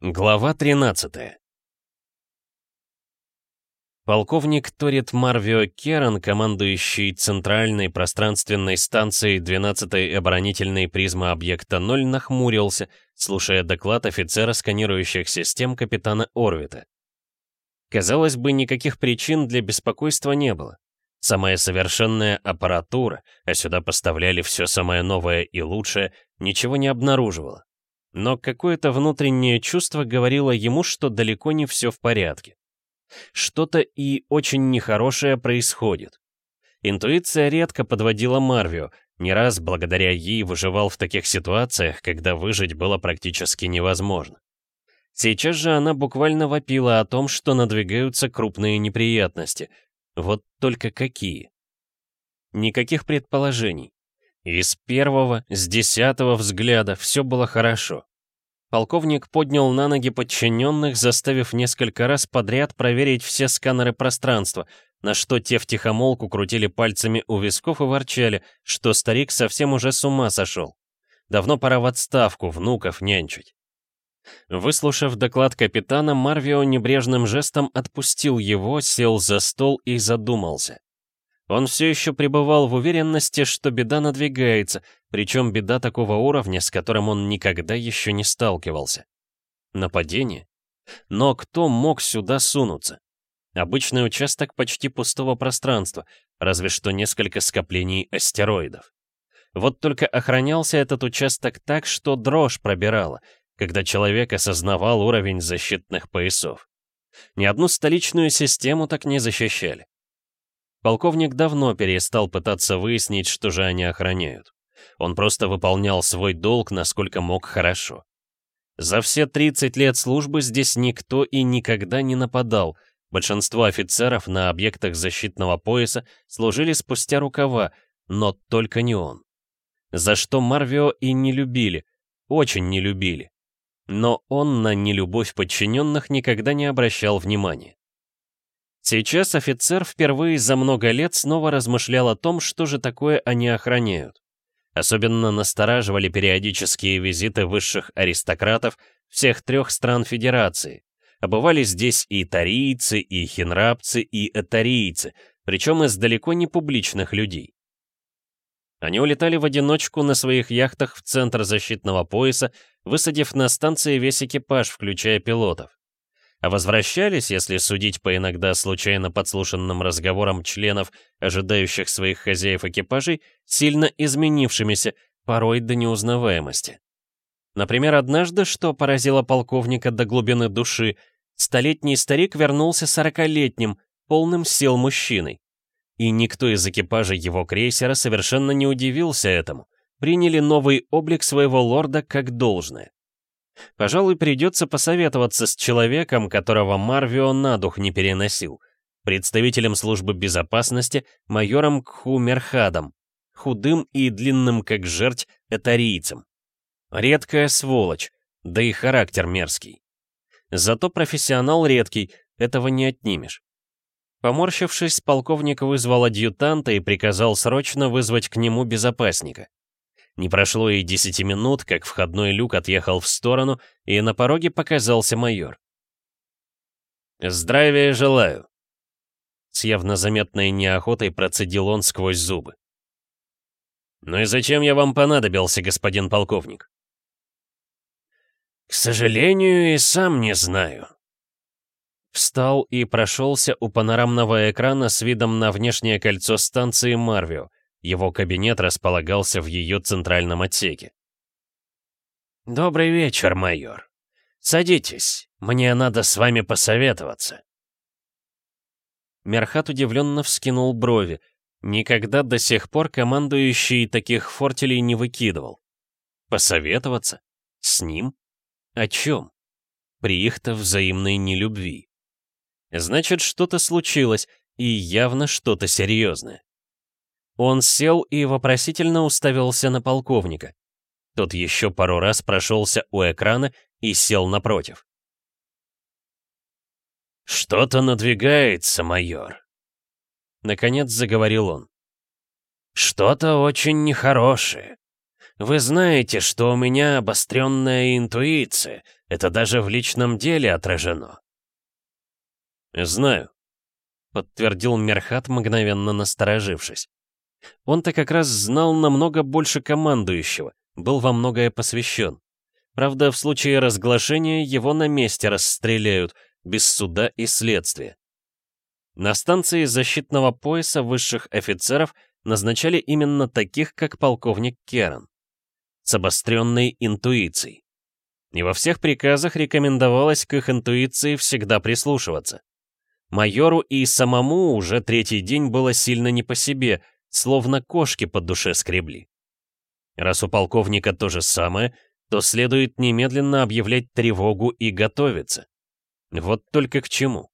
Глава 13 Полковник Торит Марвио Керан, командующий Центральной пространственной станцией 12-й оборонительной призмы объекта 0, нахмурился, слушая доклад офицера сканирующих систем капитана Орвита. Казалось бы, никаких причин для беспокойства не было. Самая совершенная аппаратура, а сюда поставляли все самое новое и лучшее, ничего не обнаруживала. Но какое-то внутреннее чувство говорило ему, что далеко не все в порядке. Что-то и очень нехорошее происходит. Интуиция редко подводила Марвио, не раз благодаря ей выживал в таких ситуациях, когда выжить было практически невозможно. Сейчас же она буквально вопила о том, что надвигаются крупные неприятности. Вот только какие? Никаких предположений. И с первого, с десятого взгляда все было хорошо. Полковник поднял на ноги подчиненных, заставив несколько раз подряд проверить все сканеры пространства, на что те втихомолку крутили пальцами у висков и ворчали, что старик совсем уже с ума сошел. Давно пора в отставку внуков нянчить. Выслушав доклад капитана, Марвио небрежным жестом отпустил его, сел за стол и задумался. Он все еще пребывал в уверенности, что беда надвигается, причем беда такого уровня, с которым он никогда еще не сталкивался. Нападение? Но кто мог сюда сунуться? Обычный участок почти пустого пространства, разве что несколько скоплений астероидов. Вот только охранялся этот участок так, что дрожь пробирала, когда человек осознавал уровень защитных поясов. Ни одну столичную систему так не защищали. Полковник давно перестал пытаться выяснить, что же они охраняют. Он просто выполнял свой долг, насколько мог хорошо. За все 30 лет службы здесь никто и никогда не нападал. Большинство офицеров на объектах защитного пояса служили спустя рукава, но только не он. За что Марвио и не любили, очень не любили. Но он на нелюбовь подчиненных никогда не обращал внимания. Сейчас офицер впервые за много лет снова размышлял о том, что же такое они охраняют. Особенно настораживали периодические визиты высших аристократов всех трех стран Федерации. Обывали здесь и тарийцы, и хинрапцы, и этарийцы, причем из далеко не публичных людей. Они улетали в одиночку на своих яхтах в центр защитного пояса, высадив на станции весь экипаж, включая пилотов а возвращались, если судить по иногда случайно подслушанным разговорам членов, ожидающих своих хозяев экипажей, сильно изменившимися, порой до неузнаваемости. Например, однажды, что поразило полковника до глубины души, столетний старик вернулся сорокалетним, полным сил мужчиной. И никто из экипажа его крейсера совершенно не удивился этому, приняли новый облик своего лорда как должное. Пожалуй, придется посоветоваться с человеком, которого Марвио на дух не переносил, представителем службы безопасности, майором Кхумерхадом, худым и длинным как жерть этарийцем. Редкая сволочь, да и характер мерзкий. Зато профессионал редкий, этого не отнимешь. Поморщившись, полковник вызвал адъютанта и приказал срочно вызвать к нему безопасника. Не прошло и десяти минут, как входной люк отъехал в сторону, и на пороге показался майор. «Здравия желаю!» С явно заметной неохотой процедил он сквозь зубы. «Ну и зачем я вам понадобился, господин полковник?» «К сожалению, и сам не знаю». Встал и прошелся у панорамного экрана с видом на внешнее кольцо станции Марвио, его кабинет располагался в ее центральном отсеке. «Добрый вечер, майор. Садитесь, мне надо с вами посоветоваться». Мерхат удивленно вскинул брови. Никогда до сих пор командующий таких фортелей не выкидывал. Посоветоваться? С ним? О чем? При их-то взаимной нелюбви. Значит, что-то случилось, и явно что-то серьезное. Он сел и вопросительно уставился на полковника. Тот еще пару раз прошелся у экрана и сел напротив. «Что-то надвигается, майор», — наконец заговорил он. «Что-то очень нехорошее. вы знаете, что у меня обостренная интуиция. Это даже в личном деле отражено». «Знаю», — подтвердил Мерхат, мгновенно насторожившись. Он-то как раз знал намного больше командующего, был во многое посвящен. Правда, в случае разглашения его на месте расстреляют, без суда и следствия. На станции защитного пояса высших офицеров назначали именно таких, как полковник Керан. С обостренной интуицией. И во всех приказах рекомендовалось к их интуиции всегда прислушиваться. Майору и самому уже третий день было сильно не по себе, словно кошки под душе скребли. Раз у полковника то же самое, то следует немедленно объявлять тревогу и готовиться. Вот только к чему?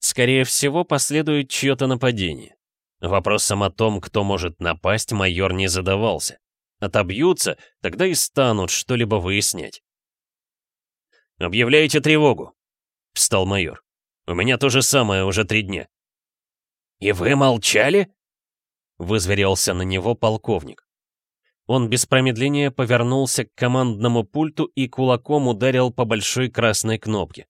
Скорее всего, последует чье-то нападение. Вопросом о том, кто может напасть, майор не задавался. Отобьются, тогда и станут что-либо выяснять. «Объявляйте тревогу», — встал майор. «У меня то же самое уже три дня». «И вы молчали?» — вызверился на него полковник. Он без промедления повернулся к командному пульту и кулаком ударил по большой красной кнопке.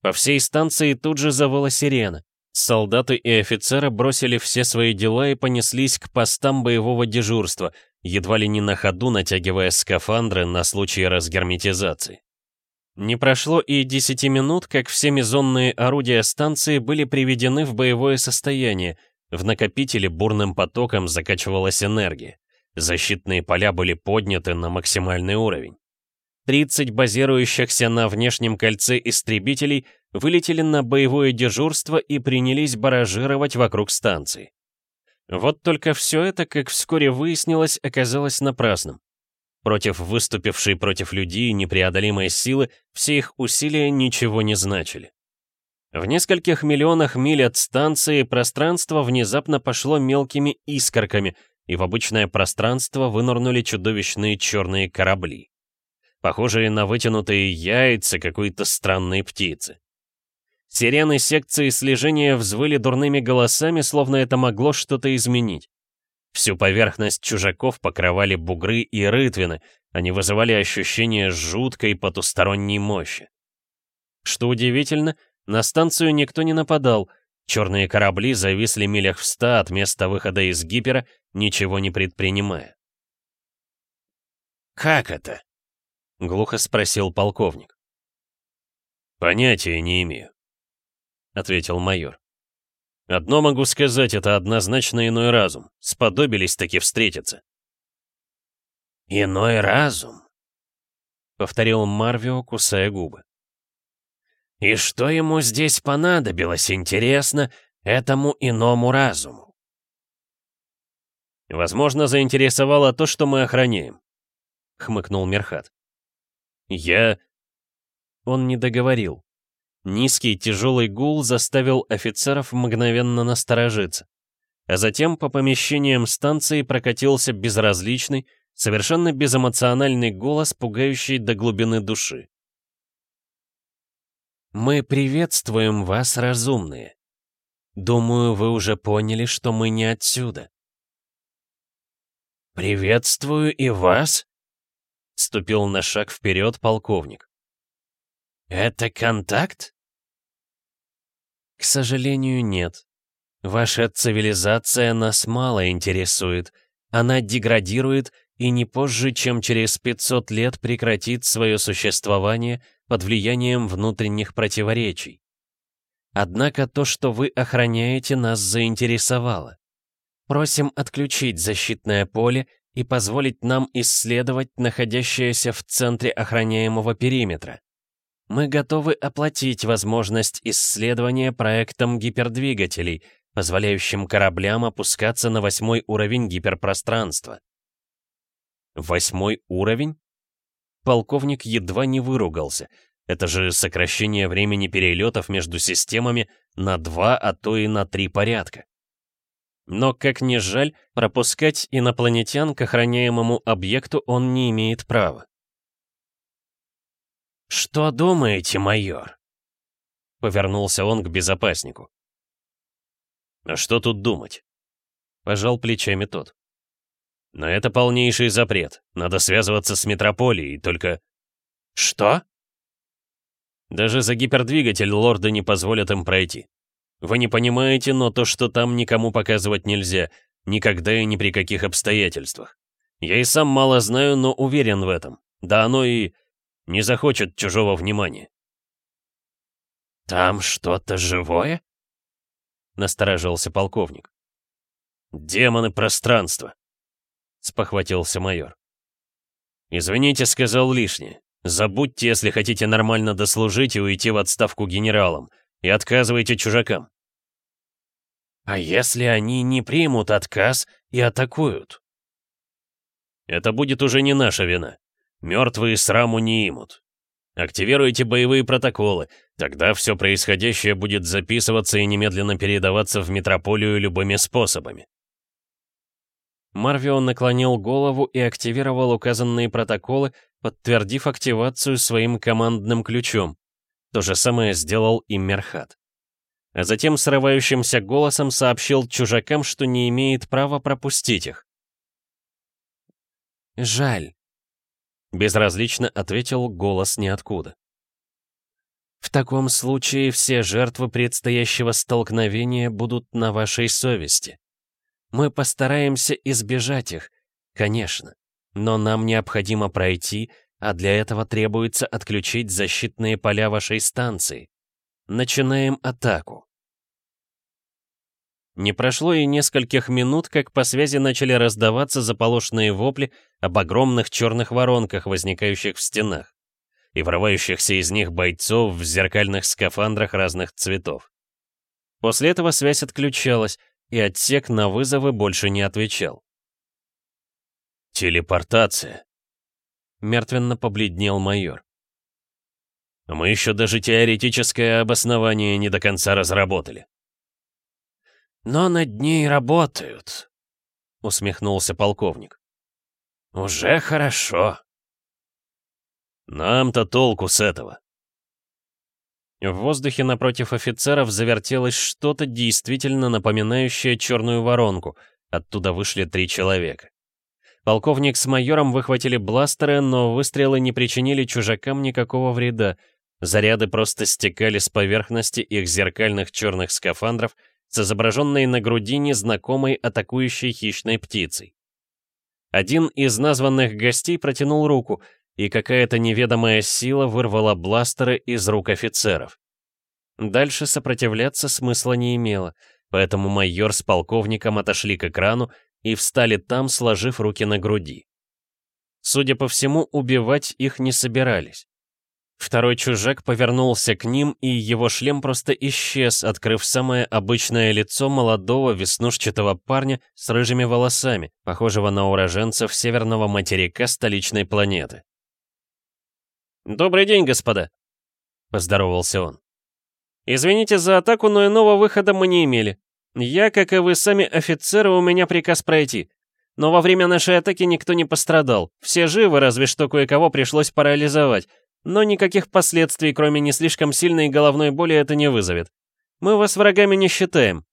По всей станции тут же завыла сирена. Солдаты и офицеры бросили все свои дела и понеслись к постам боевого дежурства, едва ли не на ходу натягивая скафандры на случай разгерметизации. Не прошло и десяти минут, как все мезонные орудия станции были приведены в боевое состояние, в накопителе бурным потоком закачивалась энергия. Защитные поля были подняты на максимальный уровень. 30 базирующихся на внешнем кольце истребителей вылетели на боевое дежурство и принялись баражировать вокруг станции. Вот только все это, как вскоре выяснилось, оказалось напрасным. Против выступившей против людей непреодолимой силы все их усилия ничего не значили. В нескольких миллионах миль от станции пространство внезапно пошло мелкими искорками, и в обычное пространство вынырнули чудовищные черные корабли. Похожие на вытянутые яйца какой-то странной птицы. Сирены секции слежения взвыли дурными голосами, словно это могло что-то изменить. Всю поверхность чужаков покрывали бугры и рытвины, они вызывали ощущение жуткой потусторонней мощи. Что удивительно, на станцию никто не нападал, черные корабли зависли милях в ста от места выхода из гипера, ничего не предпринимая. «Как это?» — глухо спросил полковник. «Понятия не имею», — ответил майор. «Одно могу сказать, это однозначно иной разум. Сподобились таки встретиться». «Иной разум?» — повторил Марвио, кусая губы. И что ему здесь понадобилось, интересно, этому иному разуму? Возможно, заинтересовало то, что мы охраняем, хмыкнул Мерхат. Я... Он не договорил. Низкий тяжелый гул заставил офицеров мгновенно насторожиться. А затем по помещениям станции прокатился безразличный, совершенно безэмоциональный голос, пугающий до глубины души. Мы приветствуем вас, разумные. Думаю, вы уже поняли, что мы не отсюда. «Приветствую и вас», — ступил на шаг вперед полковник. «Это контакт?» «К сожалению, нет. Ваша цивилизация нас мало интересует. Она деградирует и не позже, чем через 500 лет прекратит свое существование под влиянием внутренних противоречий. Однако то, что вы охраняете, нас заинтересовало. Просим отключить защитное поле и позволить нам исследовать находящееся в центре охраняемого периметра. Мы готовы оплатить возможность исследования проектом гипердвигателей, позволяющим кораблям опускаться на восьмой уровень гиперпространства. Восьмой уровень? Полковник едва не выругался. Это же сокращение времени перелетов между системами на два, а то и на три порядка. Но, как ни жаль, пропускать инопланетян к охраняемому объекту он не имеет права. «Что думаете, майор?» Повернулся он к безопаснику. «А что тут думать?» Пожал плечами тот. Но это полнейший запрет. Надо связываться с метрополией, только... Что? Даже за гипердвигатель лорды не позволят им пройти. Вы не понимаете, но то, что там никому показывать нельзя, никогда и ни при каких обстоятельствах. Я и сам мало знаю, но уверен в этом. Да оно и не захочет чужого внимания. «Там что-то живое?» — насторожился полковник. «Демоны пространства», — спохватился майор. «Извините, сказал лишнее. Забудьте, если хотите нормально дослужить и уйти в отставку генералом, и отказывайте чужакам». «А если они не примут отказ и атакуют?» «Это будет уже не наша вина. Мертвые сраму не имут. Активируйте боевые протоколы, тогда все происходящее будет записываться и немедленно передаваться в метрополию любыми способами. Марвион наклонил голову и активировал указанные протоколы, подтвердив активацию своим командным ключом. То же самое сделал и Мерхат. А затем срывающимся голосом сообщил чужакам, что не имеет права пропустить их. «Жаль», — безразлично ответил голос ниоткуда. «В таком случае все жертвы предстоящего столкновения будут на вашей совести. Мы постараемся избежать их, конечно, но нам необходимо пройти, а для этого требуется отключить защитные поля вашей станции. Начинаем атаку». Не прошло и нескольких минут, как по связи начали раздаваться заполошенные вопли об огромных черных воронках, возникающих в стенах, и врывающихся из них бойцов в зеркальных скафандрах разных цветов. После этого связь отключалась, и отсек на вызовы больше не отвечал. «Телепортация», — мертвенно побледнел майор. «Мы еще даже теоретическое обоснование не до конца разработали». «Но над ней работают», — усмехнулся полковник. «Уже хорошо». «Нам-то толку с этого». В воздухе напротив офицеров завертелось что-то действительно напоминающее черную воронку. Оттуда вышли три человека. Полковник с майором выхватили бластеры, но выстрелы не причинили чужакам никакого вреда. Заряды просто стекали с поверхности их зеркальных черных скафандров — с изображенной на груди незнакомой атакующей хищной птицей. Один из названных гостей протянул руку, и какая-то неведомая сила вырвала бластеры из рук офицеров. Дальше сопротивляться смысла не имело, поэтому майор с полковником отошли к экрану и встали там, сложив руки на груди. Судя по всему, убивать их не собирались. Второй чужак повернулся к ним, и его шлем просто исчез, открыв самое обычное лицо молодого веснушчатого парня с рыжими волосами, похожего на уроженцев северного материка столичной планеты. «Добрый день, господа!» — поздоровался он. «Извините за атаку, но иного выхода мы не имели. Я, как и вы сами офицеры, у меня приказ пройти. Но во время нашей атаки никто не пострадал. Все живы, разве что кое-кого пришлось парализовать. Но никаких последствий, кроме не слишком сильной головной боли, это не вызовет. Мы вас врагами не считаем».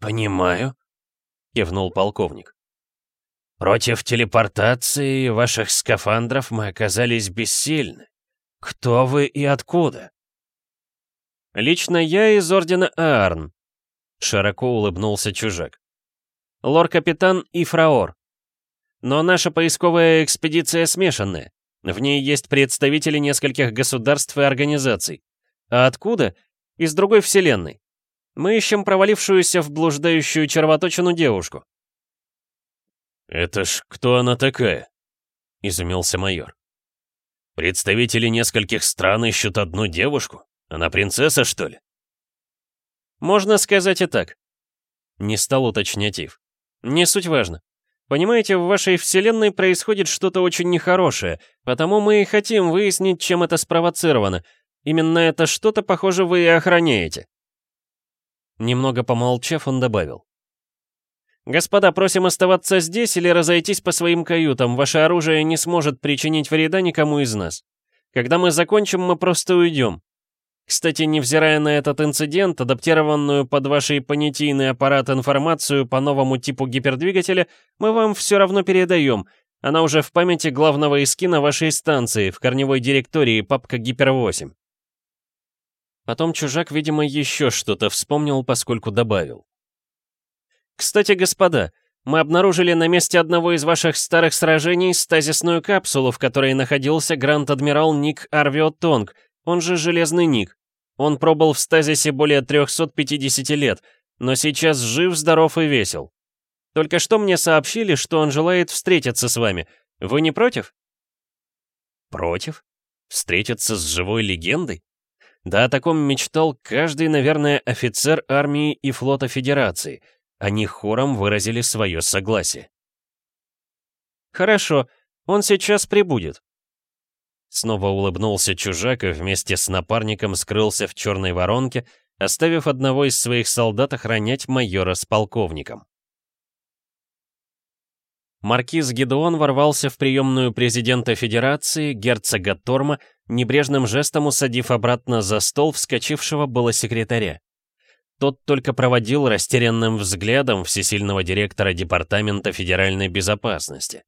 «Понимаю», — кивнул полковник. «Против телепортации ваших скафандров мы оказались бессильны. Кто вы и откуда?» «Лично я из Ордена Аарн», — широко улыбнулся чужак. «Лор-капитан Ифраор. Но наша поисковая экспедиция смешанная. В ней есть представители нескольких государств и организаций. А откуда? Из другой вселенной. Мы ищем провалившуюся в блуждающую червоточину девушку. «Это ж кто она такая?» — изумился майор. «Представители нескольких стран ищут одну девушку? Она принцесса, что ли?» «Можно сказать и так», — не стал уточнять Ив. «Не суть важно. Понимаете, в вашей вселенной происходит что-то очень нехорошее, потому мы и хотим выяснить, чем это спровоцировано. Именно это что-то, похоже, вы и охраняете». Немного помолчав, он добавил. «Господа, просим оставаться здесь или разойтись по своим каютам. Ваше оружие не сможет причинить вреда никому из нас. Когда мы закончим, мы просто уйдем. Кстати, невзирая на этот инцидент, адаптированную под ваши понятийный аппарат информацию по новому типу гипердвигателя мы вам все равно передаем. Она уже в памяти главного эскина вашей станции, в корневой директории папка Гипер-8. Потом чужак, видимо, еще что-то вспомнил, поскольку добавил. «Кстати, господа, мы обнаружили на месте одного из ваших старых сражений стазисную капсулу, в которой находился Гранд-Адмирал Ник Арвио Тонг, он же Железный Ник. Он пробыл в стазисе более 350 лет, но сейчас жив, здоров и весел. Только что мне сообщили, что он желает встретиться с вами. Вы не против?» «Против? Встретиться с живой легендой?» Да о таком мечтал каждый, наверное, офицер армии и флота Федерации. Они хором выразили свое согласие. «Хорошо, он сейчас прибудет». Снова улыбнулся чужак и вместе с напарником скрылся в черной воронке, оставив одного из своих солдат охранять майора с полковником. Маркиз Гедеон ворвался в приемную президента Федерации, герцога Торма, небрежным жестом усадив обратно за стол вскочившего было секретаря. Тот только проводил растерянным взглядом всесильного директора Департамента федеральной безопасности.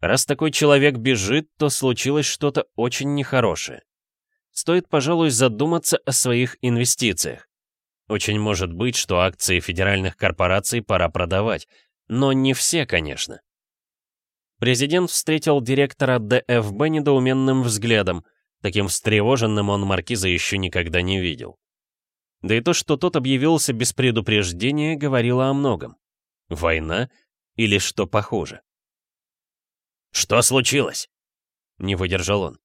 Раз такой человек бежит, то случилось что-то очень нехорошее. Стоит, пожалуй, задуматься о своих инвестициях. Очень может быть, что акции федеральных корпораций пора продавать, но не все, конечно. Президент встретил директора ДФБ недоуменным взглядом. Таким встревоженным он маркиза еще никогда не видел. Да и то, что тот объявился без предупреждения, говорило о многом. Война или что похуже? «Что случилось?» — не выдержал он.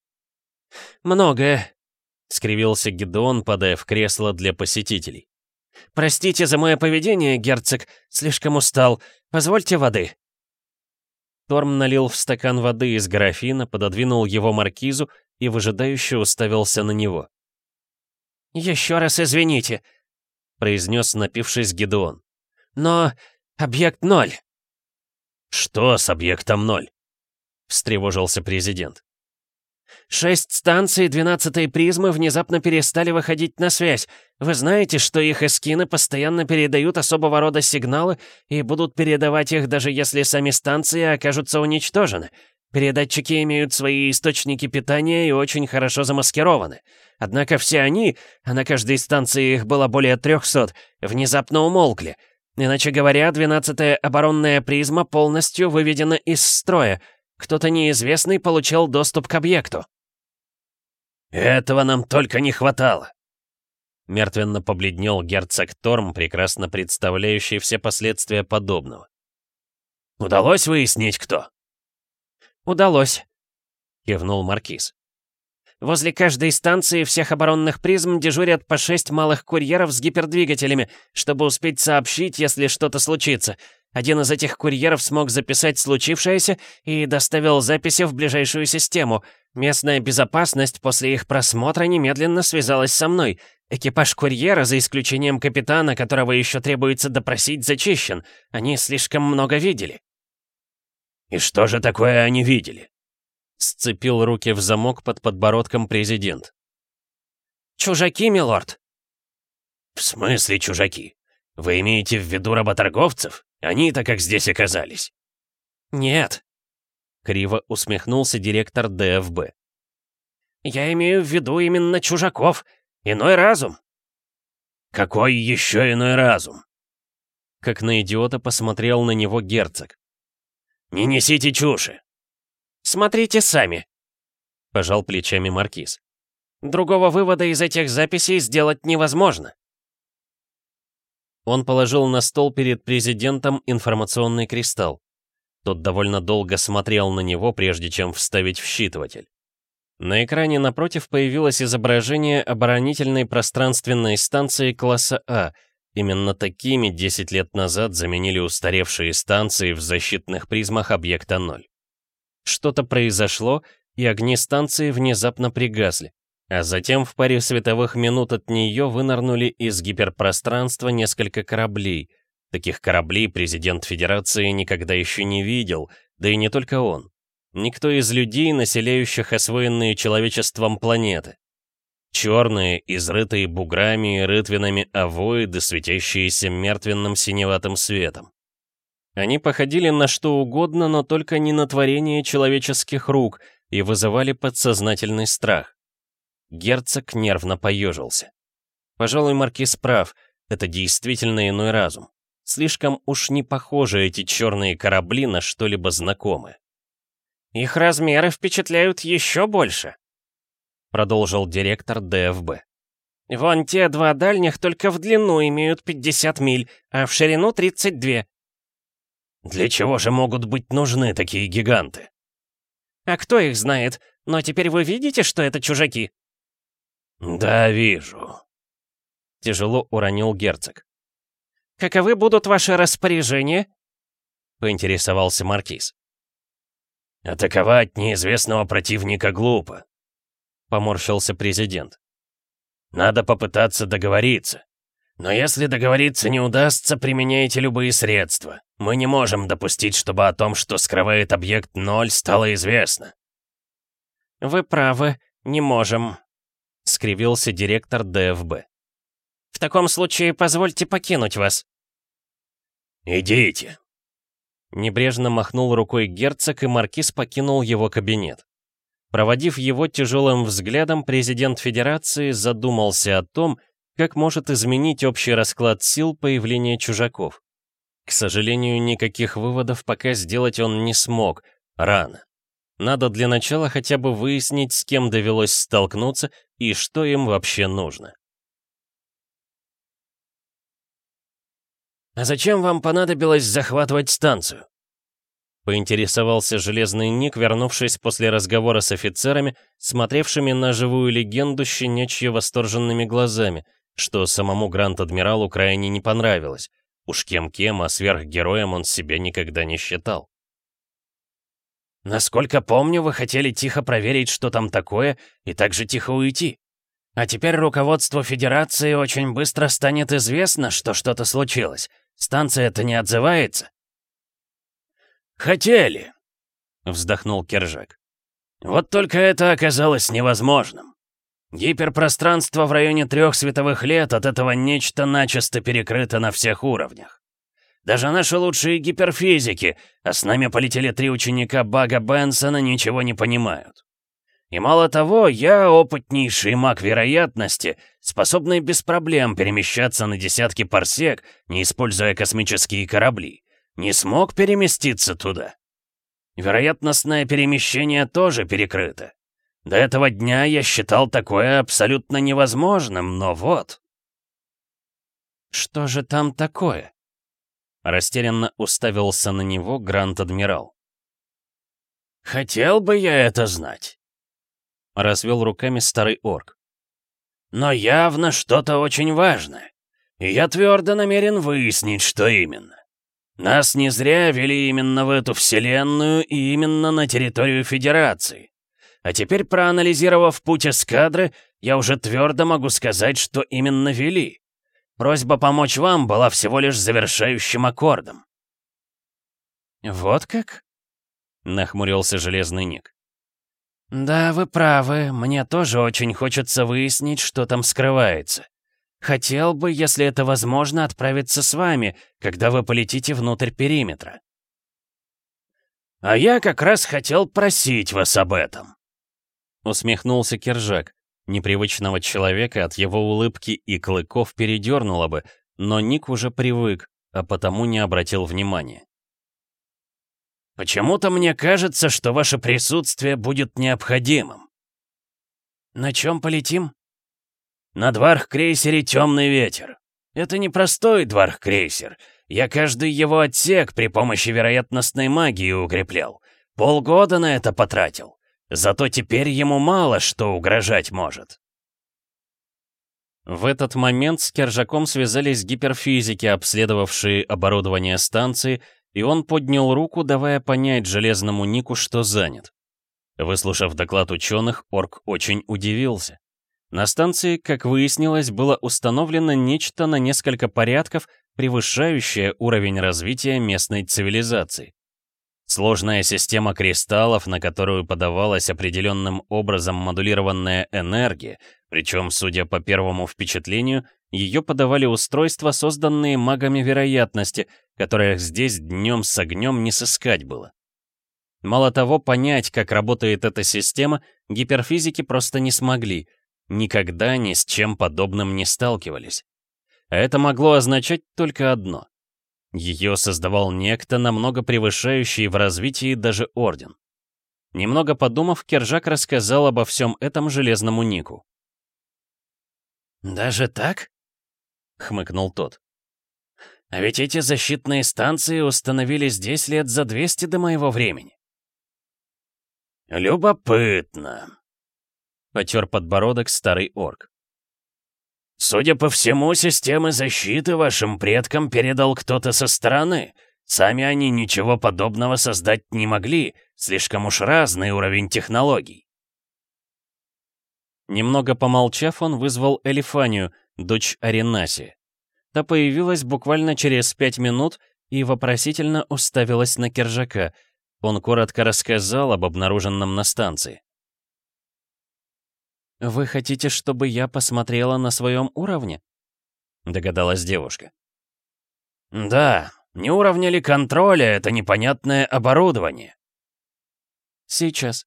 «Многое», — скривился Гедеон, падая в кресло для посетителей. «Простите за мое поведение, герцог, слишком устал. Позвольте воды». Торм налил в стакан воды из графина, пододвинул его маркизу и выжидающе уставился на него. «Еще раз извините», — произнес, напившись Гедеон. «Но объект ноль». «Что с объектом ноль?» — встревожился президент. Шесть станций двенадцатой призмы внезапно перестали выходить на связь. Вы знаете, что их эскины постоянно передают особого рода сигналы и будут передавать их, даже если сами станции окажутся уничтожены. Передатчики имеют свои источники питания и очень хорошо замаскированы. Однако все они, а на каждой станции их было более трехсот, внезапно умолкли. Иначе говоря, двенадцатая оборонная призма полностью выведена из строя. Кто-то неизвестный получил доступ к объекту. «Этого нам только не хватало!» Мертвенно побледнел герцог Торм, прекрасно представляющий все последствия подобного. «Удалось выяснить, кто?» «Удалось», — кивнул Маркиз. Возле каждой станции всех оборонных призм дежурят по шесть малых курьеров с гипердвигателями, чтобы успеть сообщить, если что-то случится. Один из этих курьеров смог записать случившееся и доставил записи в ближайшую систему. Местная безопасность после их просмотра немедленно связалась со мной. Экипаж курьера, за исключением капитана, которого еще требуется допросить, зачищен. Они слишком много видели. «И что же такое они видели?» Сцепил руки в замок под подбородком президент. «Чужаки, милорд!» «В смысле чужаки? Вы имеете в виду работорговцев? Они-то как здесь оказались?» «Нет», — криво усмехнулся директор ДФБ. «Я имею в виду именно чужаков. Иной разум». «Какой еще иной разум?» Как на идиота посмотрел на него герцог. «Не несите чуши!» «Смотрите сами», — пожал плечами Маркиз. «Другого вывода из этих записей сделать невозможно». Он положил на стол перед президентом информационный кристалл. Тот довольно долго смотрел на него, прежде чем вставить в считыватель. На экране напротив появилось изображение оборонительной пространственной станции класса А. Именно такими 10 лет назад заменили устаревшие станции в защитных призмах объекта 0. Что-то произошло, и огни станции внезапно пригасли. А затем в паре световых минут от нее вынырнули из гиперпространства несколько кораблей. Таких кораблей президент Федерации никогда еще не видел, да и не только он. Никто из людей, населяющих освоенные человечеством планеты. Черные, изрытые буграми и рытвинами овоиды, светящиеся мертвенным синеватым светом. Они походили на что угодно, но только не на творение человеческих рук и вызывали подсознательный страх. Герцог нервно поежился. Пожалуй, Маркиз прав, это действительно иной разум. Слишком уж не похожи эти черные корабли на что-либо знакомое. «Их размеры впечатляют еще больше», — продолжил директор ДФБ. «Вон те два дальних только в длину имеют 50 миль, а в ширину 32. Для чего же могут быть нужны такие гиганты? А кто их знает? Но теперь вы видите, что это чужаки? Да, вижу. Тяжело уронил герцог. Каковы будут ваши распоряжения? Поинтересовался маркиз. Атаковать неизвестного противника глупо. Поморщился президент. Надо попытаться договориться. Но если договориться не удастся, применяйте любые средства. Мы не можем допустить, чтобы о том, что скрывает объект 0, стало известно. Вы правы, не можем, скривился директор ДФБ. В таком случае позвольте покинуть вас. Идите. Небрежно махнул рукой герцог, и маркиз покинул его кабинет. Проводив его тяжелым взглядом, президент Федерации задумался о том, как может изменить общий расклад сил появления чужаков. К сожалению, никаких выводов пока сделать он не смог, рано. Надо для начала хотя бы выяснить, с кем довелось столкнуться и что им вообще нужно. «А зачем вам понадобилось захватывать станцию?» Поинтересовался Железный Ник, вернувшись после разговора с офицерами, смотревшими на живую легенду щенячьи восторженными глазами, что самому Гранд-Адмиралу крайне не понравилось. Уж кем-кем, а сверхгероем он себя никогда не считал. «Насколько помню, вы хотели тихо проверить, что там такое, и также тихо уйти. А теперь руководству Федерации очень быстро станет известно, что что-то случилось. Станция-то не отзывается». «Хотели», — вздохнул Кержак. «Вот только это оказалось невозможным. Гиперпространство в районе трех световых лет от этого нечто начисто перекрыто на всех уровнях. Даже наши лучшие гиперфизики, а с нами полетели три ученика Бага Бенсона, ничего не понимают. И мало того, я, опытнейший маг вероятности, способный без проблем перемещаться на десятки парсек, не используя космические корабли, не смог переместиться туда. Вероятностное перемещение тоже перекрыто. До этого дня я считал такое абсолютно невозможным, но вот... «Что же там такое?» Растерянно уставился на него Гранд-Адмирал. «Хотел бы я это знать», — развел руками старый орк. «Но явно что-то очень важное, и я твердо намерен выяснить, что именно. Нас не зря вели именно в эту вселенную и именно на территорию Федерации. А теперь, проанализировав путь эскадры, я уже твердо могу сказать, что именно вели. Просьба помочь вам была всего лишь завершающим аккордом. «Вот как?» — нахмурился Железный Ник. «Да, вы правы, мне тоже очень хочется выяснить, что там скрывается. Хотел бы, если это возможно, отправиться с вами, когда вы полетите внутрь периметра». «А я как раз хотел просить вас об этом», Усмехнулся Кержак. Непривычного человека от его улыбки и клыков передернуло бы, но Ник уже привык, а потому не обратил внимания. «Почему-то мне кажется, что ваше присутствие будет необходимым». «На чем полетим?» «На дварх-крейсере «Темный ветер». Это не простой дварх-крейсер. Я каждый его отсек при помощи вероятностной магии укреплял. Полгода на это потратил. Зато теперь ему мало что угрожать может. В этот момент с Кержаком связались гиперфизики, обследовавшие оборудование станции, и он поднял руку, давая понять железному Нику, что занят. Выслушав доклад ученых, Орк очень удивился. На станции, как выяснилось, было установлено нечто на несколько порядков, превышающее уровень развития местной цивилизации. Сложная система кристаллов, на которую подавалась определенным образом модулированная энергия, причем, судя по первому впечатлению, ее подавали устройства, созданные магами вероятности, которых здесь днем с огнем не сыскать было. Мало того, понять, как работает эта система, гиперфизики просто не смогли, никогда ни с чем подобным не сталкивались. А это могло означать только одно. Ее создавал некто, намного превышающий в развитии даже Орден. Немного подумав, Кержак рассказал обо всем этом Железному Нику. «Даже так?» — хмыкнул тот. «А ведь эти защитные станции установили здесь лет за 200 до моего времени». «Любопытно», — потер подбородок старый орк. «Судя по всему, системы защиты вашим предкам передал кто-то со стороны. Сами они ничего подобного создать не могли, слишком уж разный уровень технологий». Немного помолчав, он вызвал Элифанию, дочь Аренаси. Та появилась буквально через пять минут и вопросительно уставилась на Кержака. Он коротко рассказал об обнаруженном на станции. «Вы хотите, чтобы я посмотрела на своем уровне?» — догадалась девушка. «Да, не уровня ли контроля это непонятное оборудование?» «Сейчас»,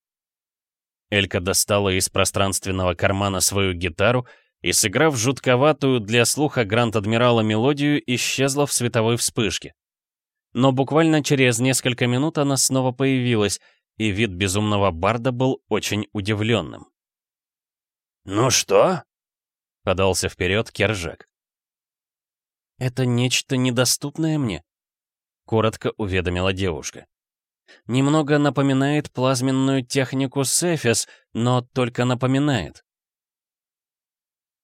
Элька достала из пространственного кармана свою гитару и, сыграв жутковатую для слуха Гранд-Адмирала мелодию, исчезла в световой вспышке. Но буквально через несколько минут она снова появилась, и вид безумного барда был очень удивленным. «Ну что?» — подался вперед Кержак. «Это нечто недоступное мне», — коротко уведомила девушка. Немного напоминает плазменную технику Сефис, но только напоминает.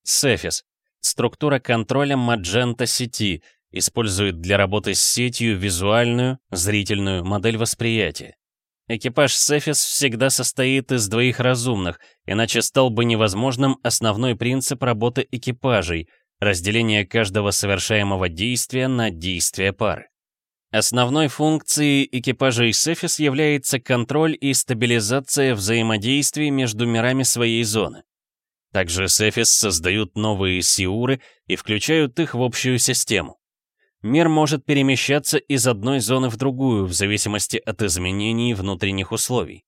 Сефис — структура контроля Magenta сети, использует для работы с сетью визуальную, зрительную модель восприятия. Экипаж Сефис всегда состоит из двоих разумных, иначе стал бы невозможным основной принцип работы экипажей — разделение каждого совершаемого действия на действия пары. Основной функцией экипажа Сефис является контроль и стабилизация взаимодействий между мирами своей зоны. Также Сефис создают новые сиуры и включают их в общую систему. Мир может перемещаться из одной зоны в другую в зависимости от изменений внутренних условий.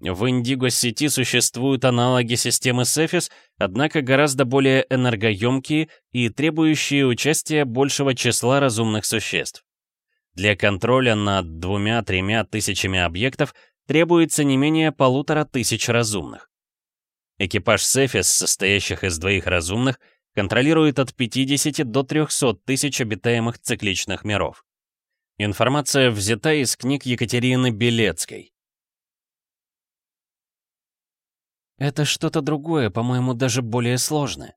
В Индиго-сети существуют аналоги системы Сефис, однако гораздо более энергоемкие и требующие участия большего числа разумных существ. Для контроля над двумя-тремя тысячами объектов требуется не менее полутора тысяч разумных. Экипаж Сефис, состоящих из двоих разумных, контролирует от 50 до 300 тысяч обитаемых цикличных миров. Информация взята из книг Екатерины Белецкой. Это что-то другое, по-моему, даже более сложное.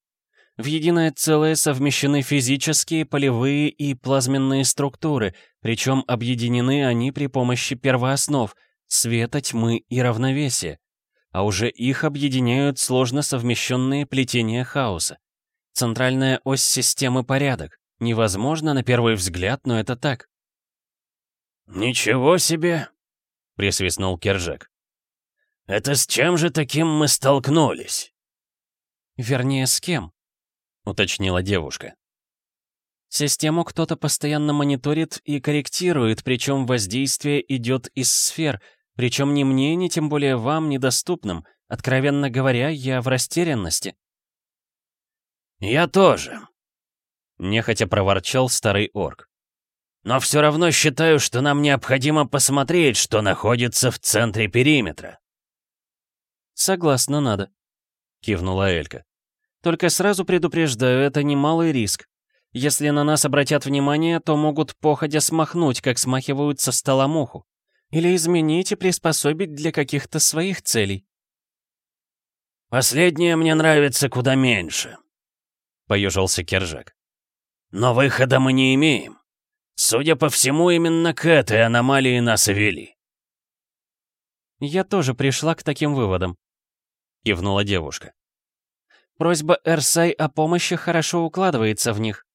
В единое целое совмещены физические, полевые и плазменные структуры, причем объединены они при помощи первооснов — света, тьмы и равновесия. А уже их объединяют сложно совмещенные плетения хаоса. Центральная ось системы порядок. Невозможно на первый взгляд, но это так. «Ничего себе!» — присвистнул Кержек. «Это с чем же таким мы столкнулись?» «Вернее, с кем?» — уточнила девушка. Систему кто-то постоянно мониторит и корректирует, причем воздействие идет из сфер, причем ни мне, ни тем более вам недоступным. Откровенно говоря, я в растерянности. «Я тоже», — нехотя проворчал старый орк. «Но все равно считаю, что нам необходимо посмотреть, что находится в центре периметра». «Согласна, надо», — кивнула Элька. Только сразу предупреждаю, это немалый риск. Если на нас обратят внимание, то могут походя смахнуть, как смахивают со стола муху. Или изменить и приспособить для каких-то своих целей. «Последнее мне нравится куда меньше», — поежился Кержак. «Но выхода мы не имеем. Судя по всему, именно к этой аномалии нас и вели». «Я тоже пришла к таким выводам», — кивнула девушка. Просьба Эрсай о помощи хорошо укладывается в них.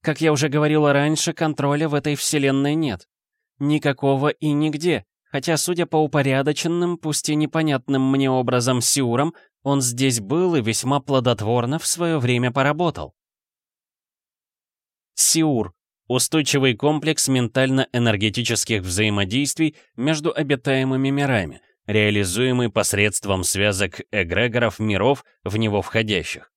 Как я уже говорила раньше, контроля в этой вселенной нет. Никакого и нигде. Хотя, судя по упорядоченным, пусть и непонятным мне образом Сиурам, он здесь был и весьма плодотворно в свое время поработал. Сиур — устойчивый комплекс ментально-энергетических взаимодействий между обитаемыми мирами, реализуемый посредством связок эгрегоров миров, в него входящих.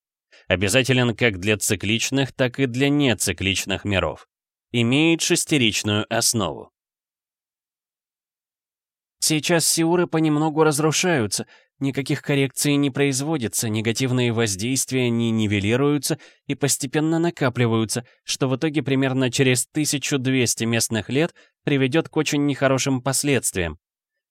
Обязателен как для цикличных, так и для нецикличных миров. Имеет шестеричную основу. Сейчас сиуры понемногу разрушаются, никаких коррекций не производится, негативные воздействия не нивелируются и постепенно накапливаются, что в итоге примерно через 1200 местных лет приведет к очень нехорошим последствиям.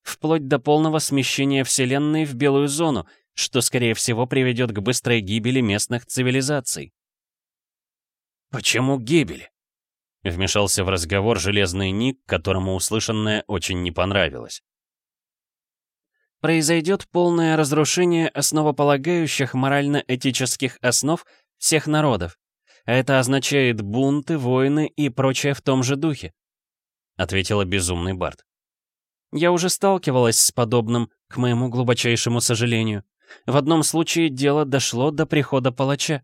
Вплоть до полного смещения Вселенной в белую зону, что, скорее всего, приведет к быстрой гибели местных цивилизаций. «Почему гибель?» Вмешался в разговор железный Ник, которому услышанное очень не понравилось произойдет полное разрушение основополагающих морально-этических основ всех народов. А это означает бунты, войны и прочее в том же духе», — ответила безумный Барт. «Я уже сталкивалась с подобным, к моему глубочайшему сожалению. В одном случае дело дошло до прихода палача».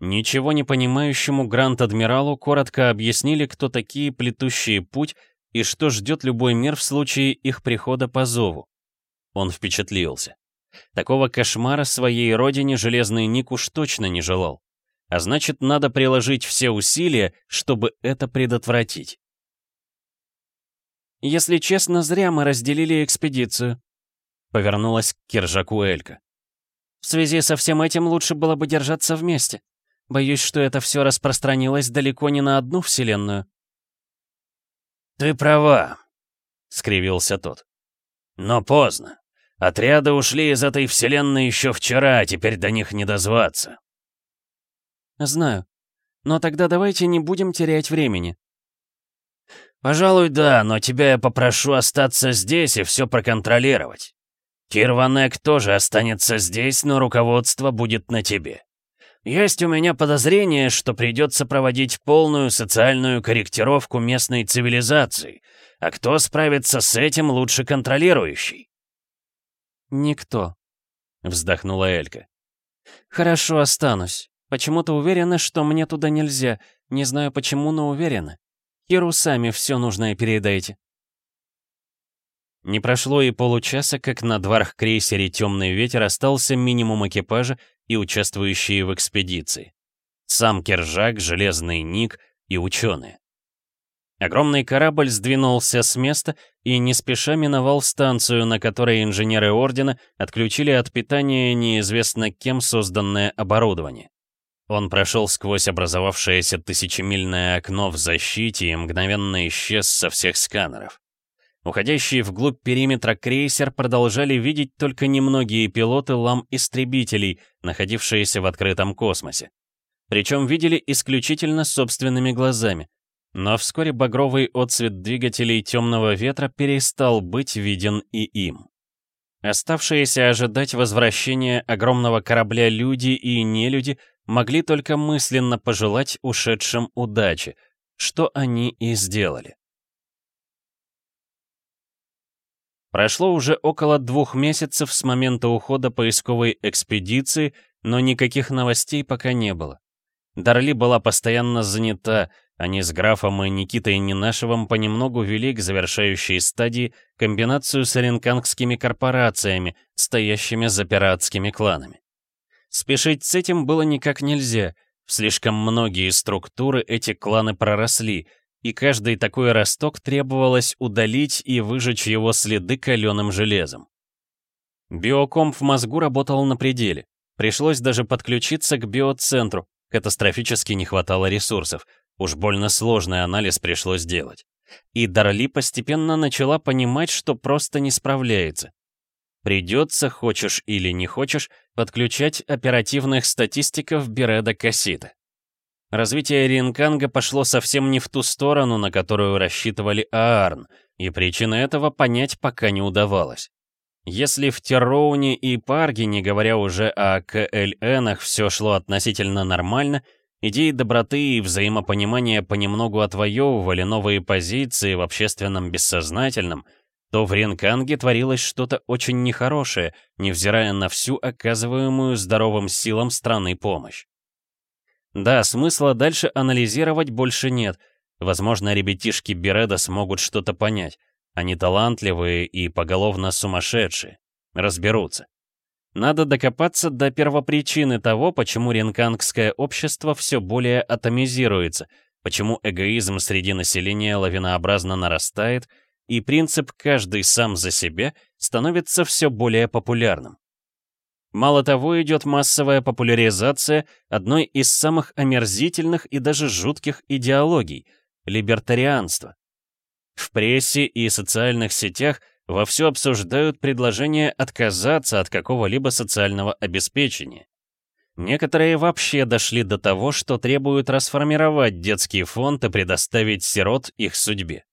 Ничего не понимающему Грант-адмиралу коротко объяснили, кто такие плетущие путь и что ждет любой мир в случае их прихода по зову. Он впечатлился. Такого кошмара своей родине Железный Ник уж точно не желал. А значит, надо приложить все усилия, чтобы это предотвратить. «Если честно, зря мы разделили экспедицию», — повернулась к Киржаку Элька. «В связи со всем этим лучше было бы держаться вместе. Боюсь, что это все распространилось далеко не на одну вселенную». «Ты права», — скривился тот. «Но поздно. Отряды ушли из этой вселенной еще вчера, а теперь до них не дозваться». «Знаю. Но тогда давайте не будем терять времени». «Пожалуй, да, но тебя я попрошу остаться здесь и все проконтролировать. Кирванек тоже останется здесь, но руководство будет на тебе. Есть у меня подозрение, что придется проводить полную социальную корректировку местной цивилизации. А кто справится с этим лучше контролирующий? «Никто», — вздохнула Элька. «Хорошо, останусь. Почему-то уверена, что мне туда нельзя. Не знаю почему, но уверена. Киру сами все нужное передайте». Не прошло и получаса, как на дварх-крейсере «Темный ветер» остался минимум экипажа и участвующие в экспедиции. Сам Кержак, Железный Ник и ученые. Огромный корабль сдвинулся с места и не спеша миновал станцию, на которой инженеры Ордена отключили от питания неизвестно кем созданное оборудование. Он прошел сквозь образовавшееся тысячемильное окно в защите и мгновенно исчез со всех сканеров. Уходящие вглубь периметра крейсер продолжали видеть только немногие пилоты лам-истребителей, находившиеся в открытом космосе. Причем видели исключительно собственными глазами. Но вскоре багровый отцвет двигателей темного ветра перестал быть виден и им. Оставшиеся ожидать возвращения огромного корабля люди и нелюди могли только мысленно пожелать ушедшим удачи, что они и сделали. Прошло уже около двух месяцев с момента ухода поисковой экспедиции, но никаких новостей пока не было. Дарли была постоянно занята, они с графом и Никитой Ненашевым понемногу вели к завершающей стадии комбинацию с оренкангскими корпорациями, стоящими за пиратскими кланами. Спешить с этим было никак нельзя, в слишком многие структуры эти кланы проросли — и каждый такой росток требовалось удалить и выжечь его следы каленым железом. Биокомп в мозгу работал на пределе. Пришлось даже подключиться к биоцентру, катастрофически не хватало ресурсов, уж больно сложный анализ пришлось делать. И Дарли постепенно начала понимать, что просто не справляется. Придется, хочешь или не хочешь, подключать оперативных статистиков Береда Кассита. Развитие Ринканга пошло совсем не в ту сторону, на которую рассчитывали Аарн, и причины этого понять пока не удавалось. Если в Терроуне и Парге, не говоря уже о КЛНах, все шло относительно нормально, Идеи доброты и взаимопонимания понемногу отвоевывали новые позиции в общественном бессознательном, то в Ренканге творилось что-то очень нехорошее, невзирая на всю оказываемую здоровым силам страны помощь. Да, смысла дальше анализировать больше нет. Возможно, ребятишки Береда смогут что-то понять. Они талантливые и поголовно сумасшедшие. Разберутся. Надо докопаться до первопричины того, почему ренкангское общество все более атомизируется, почему эгоизм среди населения лавинообразно нарастает, и принцип «каждый сам за себя» становится все более популярным. Мало того, идет массовая популяризация одной из самых омерзительных и даже жутких идеологий — либертарианства. В прессе и социальных сетях вовсю обсуждают предложение отказаться от какого-либо социального обеспечения. Некоторые вообще дошли до того, что требуют расформировать детский фонд и предоставить сирот их судьбе.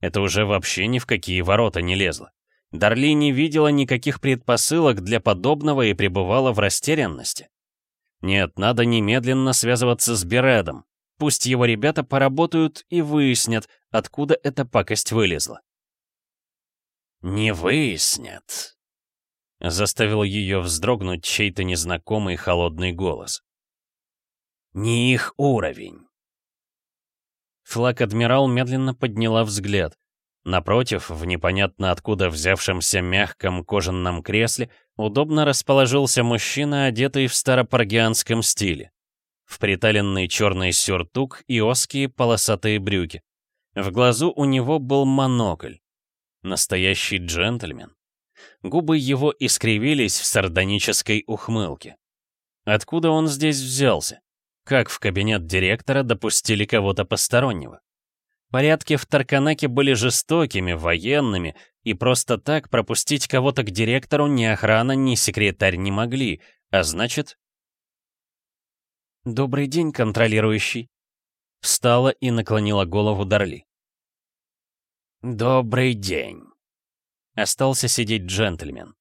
Это уже вообще ни в какие ворота не лезло. Дарли не видела никаких предпосылок для подобного и пребывала в растерянности. Нет, надо немедленно связываться с Бередом. Пусть его ребята поработают и выяснят, откуда эта пакость вылезла. «Не выяснят», — заставил ее вздрогнуть чей-то незнакомый холодный голос. «Не их уровень». Флаг-адмирал медленно подняла взгляд. Напротив, в непонятно откуда взявшемся мягком кожаном кресле, удобно расположился мужчина, одетый в старопаргианском стиле. В приталенный черный сюртук и узкие полосатые брюки. В глазу у него был монокль. Настоящий джентльмен. Губы его искривились в сардонической ухмылке. Откуда он здесь взялся? Как в кабинет директора допустили кого-то постороннего? Порядки в Тарканаке были жестокими, военными, и просто так пропустить кого-то к директору ни охрана, ни секретарь не могли, а значит... «Добрый день, контролирующий», — встала и наклонила голову Дарли. «Добрый день», — остался сидеть джентльмен.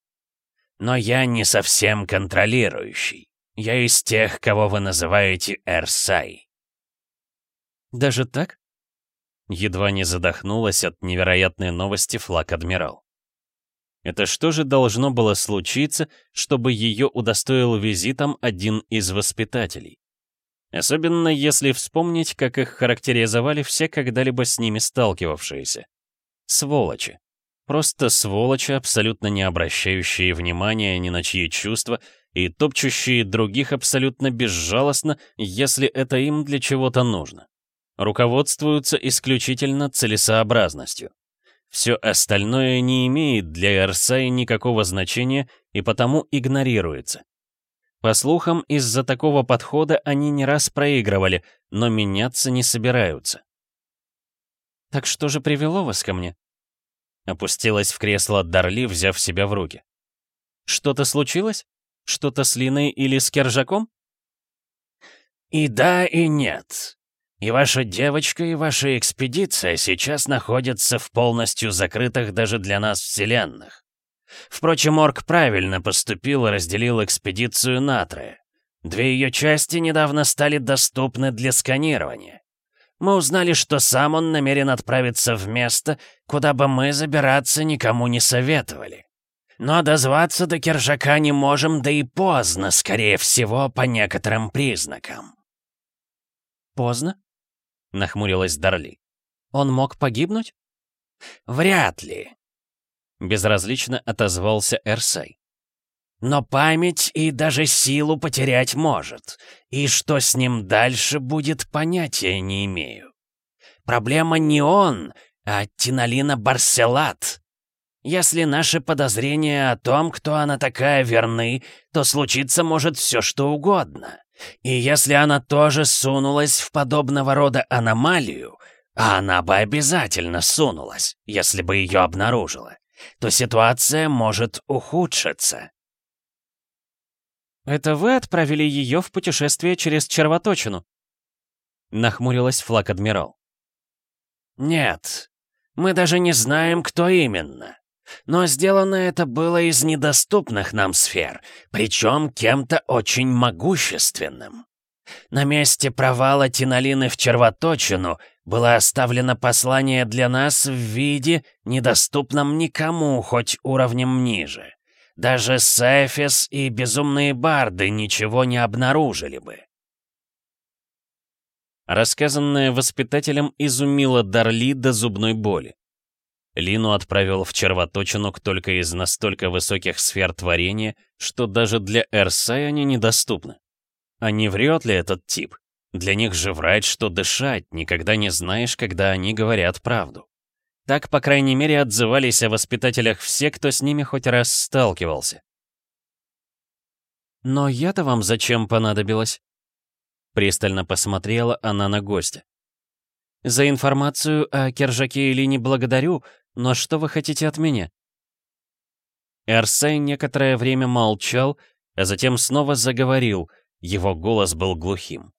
«Но я не совсем контролирующий. Я из тех, кого вы называете Эрсай». «Даже так?» Едва не задохнулась от невероятной новости флаг-адмирал. Это что же должно было случиться, чтобы ее удостоил визитом один из воспитателей? Особенно если вспомнить, как их характеризовали все когда-либо с ними сталкивавшиеся. Сволочи. Просто сволочи, абсолютно не обращающие внимания ни на чьи чувства и топчущие других абсолютно безжалостно, если это им для чего-то нужно. Руководствуются исключительно целесообразностью. Все остальное не имеет для Эрсай никакого значения и потому игнорируется. По слухам, из-за такого подхода они не раз проигрывали, но меняться не собираются. «Так что же привело вас ко мне?» Опустилась в кресло Дарли, взяв себя в руки. «Что-то случилось? Что-то с Линой или с Кержаком?» «И да, и нет. И ваша девочка, и ваша экспедиция сейчас находятся в полностью закрытых даже для нас вселенных. Впрочем, Орк правильно поступил и разделил экспедицию на трое. Две ее части недавно стали доступны для сканирования мы узнали, что сам он намерен отправиться в место, куда бы мы забираться никому не советовали. Но дозваться до Кержака не можем, да и поздно, скорее всего, по некоторым признакам. «Поздно?» — нахмурилась Дарли. «Он мог погибнуть?» «Вряд ли», — безразлично отозвался Эрсей. Но память и даже силу потерять может. И что с ним дальше будет, понятия не имею. Проблема не он, а Тиналина Барселат. Если наши подозрения о том, кто она такая, верны, то случиться может все что угодно. И если она тоже сунулась в подобного рода аномалию, а она бы обязательно сунулась, если бы ее обнаружила, то ситуация может ухудшиться. «Это вы отправили ее в путешествие через червоточину?» Нахмурилась флаг-адмирал. «Нет, мы даже не знаем, кто именно. Но сделано это было из недоступных нам сфер, причем кем-то очень могущественным. На месте провала Тиналины в червоточину было оставлено послание для нас в виде, недоступном никому, хоть уровнем ниже. Даже Сефис и безумные барды ничего не обнаружили бы. Рассказанное воспитателем изумило Дарли до зубной боли. Лину отправил в червоточину только из настолько высоких сфер творения, что даже для Эрсай они недоступны. А не врет ли этот тип? Для них же врать, что дышать, никогда не знаешь, когда они говорят правду. Так, по крайней мере, отзывались о воспитателях все, кто с ними хоть раз сталкивался. «Но я-то вам зачем понадобилась?» Пристально посмотрела она на гостя. «За информацию о Кержаке или не благодарю, но что вы хотите от меня?» Эрсей некоторое время молчал, а затем снова заговорил, его голос был глухим.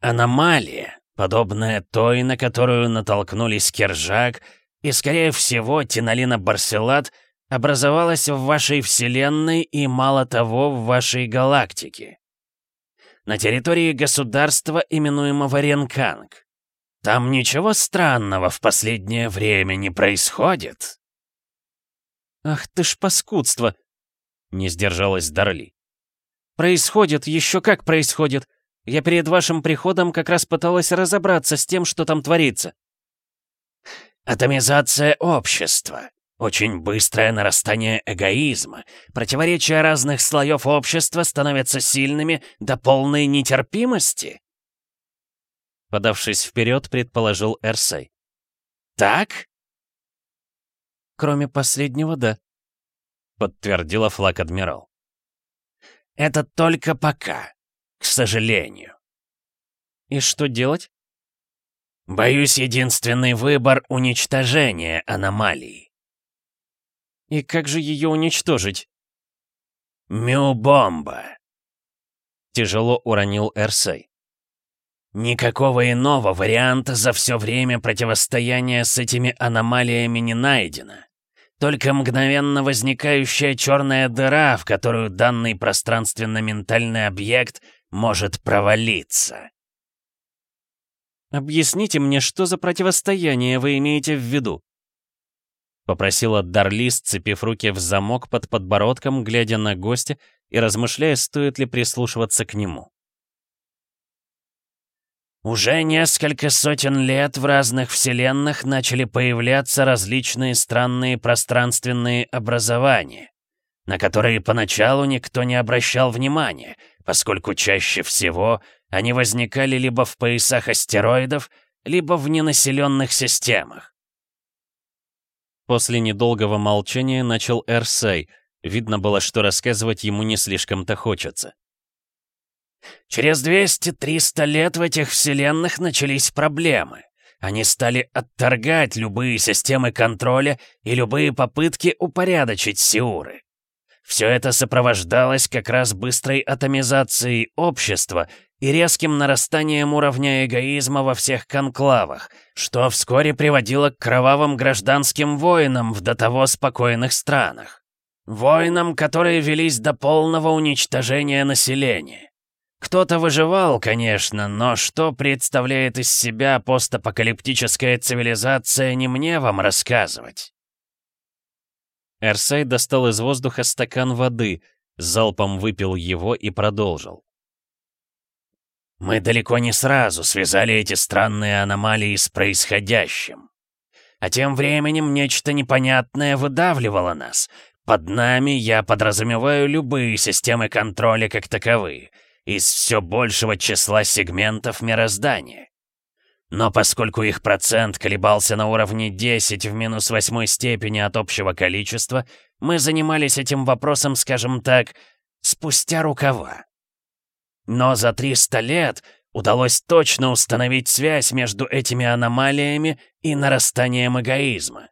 «Аномалия, подобная той, на которую натолкнулись Кержак, и, скорее всего, Тиналина Барселат, образовалась в вашей вселенной и, мало того, в вашей галактике. На территории государства, именуемого Ренканг. Там ничего странного в последнее время не происходит?» «Ах ты ж паскудство!» — не сдержалась Дарли. «Происходит, еще как происходит. Я перед вашим приходом как раз пыталась разобраться с тем, что там творится». «Атомизация общества. Очень быстрое нарастание эгоизма. Противоречия разных слоев общества становятся сильными до полной нетерпимости». Подавшись вперед, предположил Эрсей. «Так?» «Кроме последнего, да», — подтвердила флаг-адмирал. Это только пока, к сожалению. И что делать? Боюсь, единственный выбор — уничтожение аномалии. И как же ее уничтожить? Мю-бомба. Тяжело уронил Эрсей. Никакого иного варианта за все время противостояния с этими аномалиями не найдено. Только мгновенно возникающая черная дыра, в которую данный пространственно-ментальный объект может провалиться. «Объясните мне, что за противостояние вы имеете в виду?» Попросила Дарли, сцепив руки в замок под подбородком, глядя на гостя и размышляя, стоит ли прислушиваться к нему. Уже несколько сотен лет в разных вселенных начали появляться различные странные пространственные образования, на которые поначалу никто не обращал внимания, поскольку чаще всего они возникали либо в поясах астероидов, либо в ненаселенных системах. После недолгого молчания начал Эрсей. Видно было, что рассказывать ему не слишком-то хочется. Через 200-300 лет в этих вселенных начались проблемы. Они стали отторгать любые системы контроля и любые попытки упорядочить Сиуры. Все это сопровождалось как раз быстрой атомизацией общества и резким нарастанием уровня эгоизма во всех конклавах, что вскоре приводило к кровавым гражданским войнам в до того спокойных странах. Войнам, которые велись до полного уничтожения населения. Кто-то выживал, конечно, но что представляет из себя постапокалиптическая цивилизация, не мне вам рассказывать. Эрсай достал из воздуха стакан воды, залпом выпил его и продолжил. Мы далеко не сразу связали эти странные аномалии с происходящим. А тем временем нечто непонятное выдавливало нас. Под нами я подразумеваю любые системы контроля как таковые — из все большего числа сегментов мироздания. Но поскольку их процент колебался на уровне 10 в минус восьмой степени от общего количества, мы занимались этим вопросом, скажем так, спустя рукава. Но за 300 лет удалось точно установить связь между этими аномалиями и нарастанием эгоизма.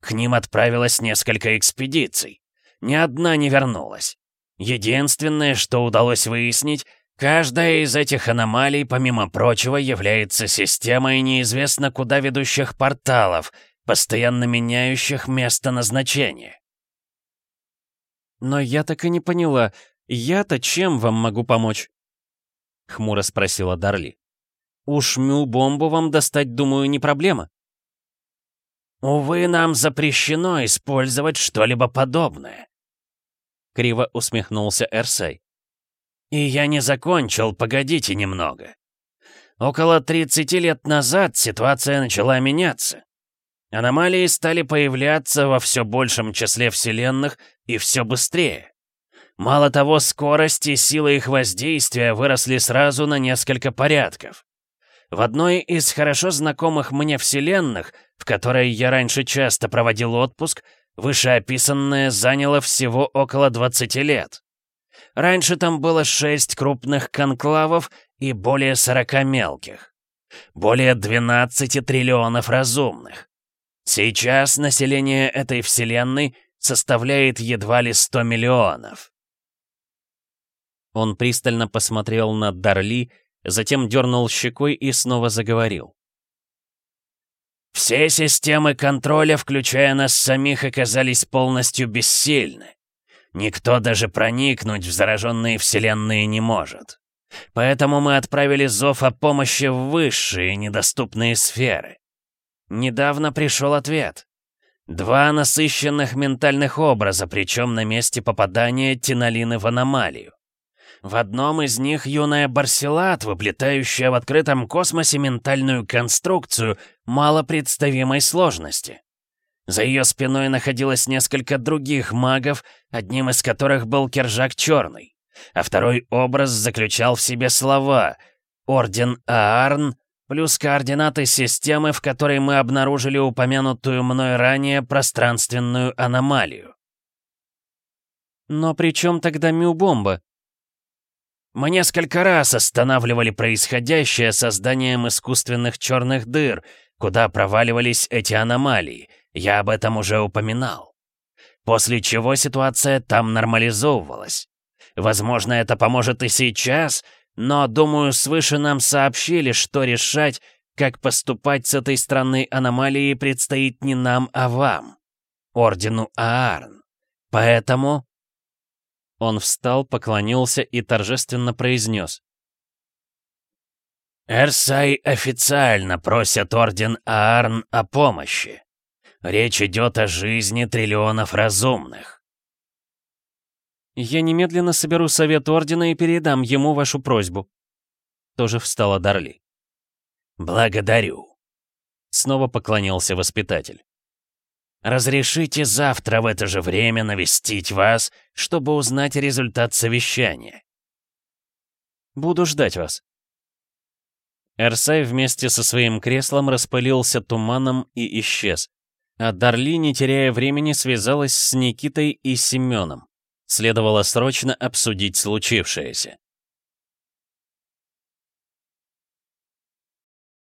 К ним отправилось несколько экспедиций. Ни одна не вернулась. Единственное, что удалось выяснить, каждая из этих аномалий, помимо прочего, является системой неизвестно куда ведущих порталов, постоянно меняющих место назначения. Но я так и не поняла, я-то чем вам могу помочь? — хмуро спросила Дарли. «Уж мю-бомбу вам достать, думаю, не проблема». «Увы, нам запрещено использовать что-либо подобное», — криво усмехнулся Эрсей. «И я не закончил, погодите немного. Около 30 лет назад ситуация начала меняться. Аномалии стали появляться во все большем числе вселенных и все быстрее. Мало того, скорость и сила их воздействия выросли сразу на несколько порядков. В одной из хорошо знакомых мне вселенных, в которой я раньше часто проводил отпуск, вышеописанное заняло всего около 20 лет. Раньше там было 6 крупных конклавов и более 40 мелких. Более 12 триллионов разумных. Сейчас население этой вселенной составляет едва ли 100 миллионов. Он пристально посмотрел на Дарли, затем дернул щекой и снова заговорил. «Все системы контроля, включая нас самих, оказались полностью бессильны. Никто даже проникнуть в зараженные вселенные не может. Поэтому мы отправили зов о помощи в высшие недоступные сферы. Недавно пришел ответ. Два насыщенных ментальных образа, причем на месте попадания Тиналины в аномалию. В одном из них юная Барселат, выплетающая в открытом космосе ментальную конструкцию малопредставимой сложности. За ее спиной находилось несколько других магов, одним из которых был Кержак Черный. А второй образ заключал в себе слова «Орден Аарн» плюс координаты системы, в которой мы обнаружили упомянутую мной ранее пространственную аномалию. «Но при чем тогда Мю-бомба?» Мы несколько раз останавливали происходящее созданием искусственных черных дыр, куда проваливались эти аномалии. Я об этом уже упоминал. После чего ситуация там нормализовывалась. Возможно, это поможет и сейчас, но, думаю, свыше нам сообщили, что решать, как поступать с этой странной аномалией предстоит не нам, а вам, Ордену Аарн. Поэтому он встал, поклонился и торжественно произнес. «Эрсай официально просят Орден Аарн о помощи. Речь идет о жизни триллионов разумных». «Я немедленно соберу совет Ордена и передам ему вашу просьбу». Тоже встала Дарли. «Благодарю», — снова поклонился воспитатель. Разрешите завтра в это же время навестить вас, чтобы узнать результат совещания. Буду ждать вас. Эрсай вместе со своим креслом распылился туманом и исчез. А Дарли, не теряя времени, связалась с Никитой и Семеном. Следовало срочно обсудить случившееся.